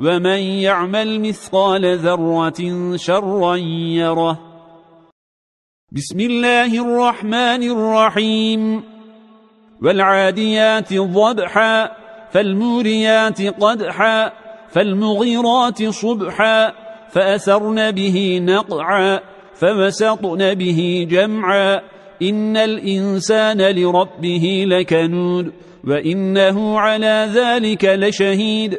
ومن يعمل مثقال ذرة شرا يره بسم الله الرحمن الرحيم والعاديات ضبحا فالموريات قدحا فالمغيرات صبحا فأثرن به نقعا فوسطن به جمعا إن الإنسان لربه لكنود وإنه على ذلك لشهيد